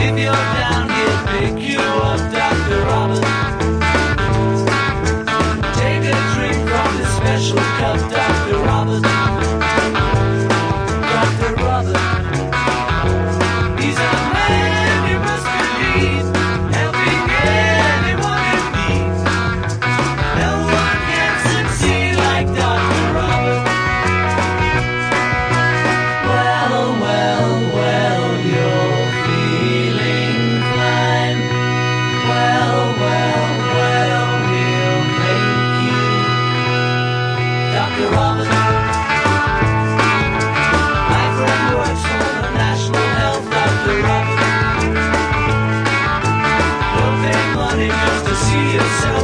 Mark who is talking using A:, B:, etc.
A: If you're nobody to see you.